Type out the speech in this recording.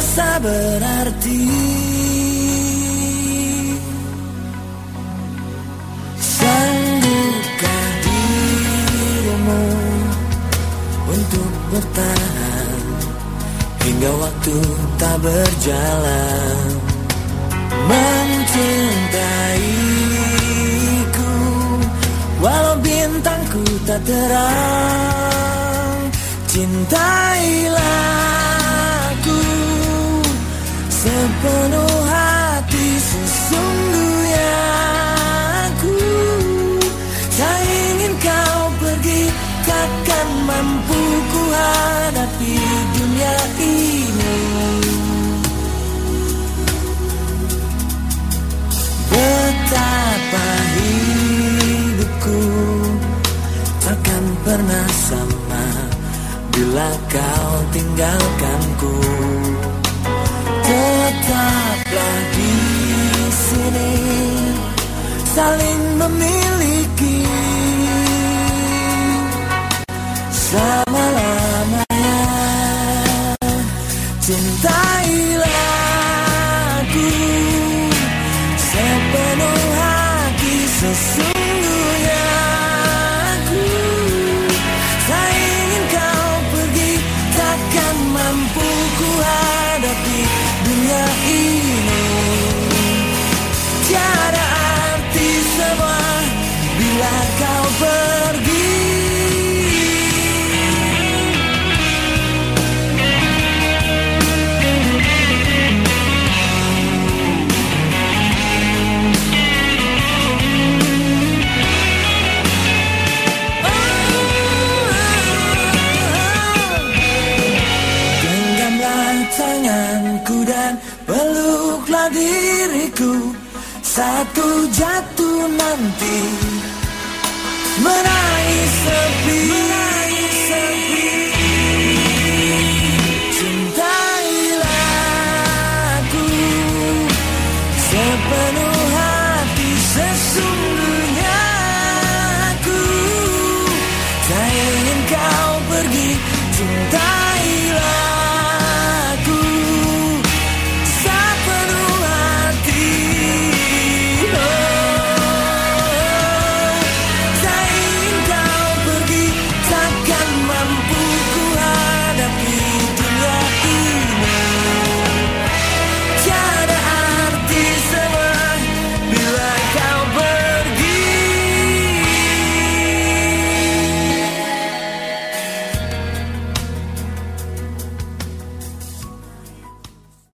merasa berarti. Sanggupkah dirimu Untuk bertahan Hingga waktu tak berjalan? Mencintaiku Walau bintangku tak terang. Cintailah Sepenuh hati sesungguhnya aku. Tak ingin kau pergi Takkan mampu ku hadapi dunia ini. Betapa hidupku Takkan pernah sama Bila kau tinggalkanku Tetaplah di sini Saling memiliki. Selama-lamanya Cintailah aku Ku dan peluklah diriku. Satu jatuh nanti. Meraih sepi, meraih sepi. Cintailah aku. Sepenuh hati sesungguhnya aku. Tak ingin kau pergi. Cintai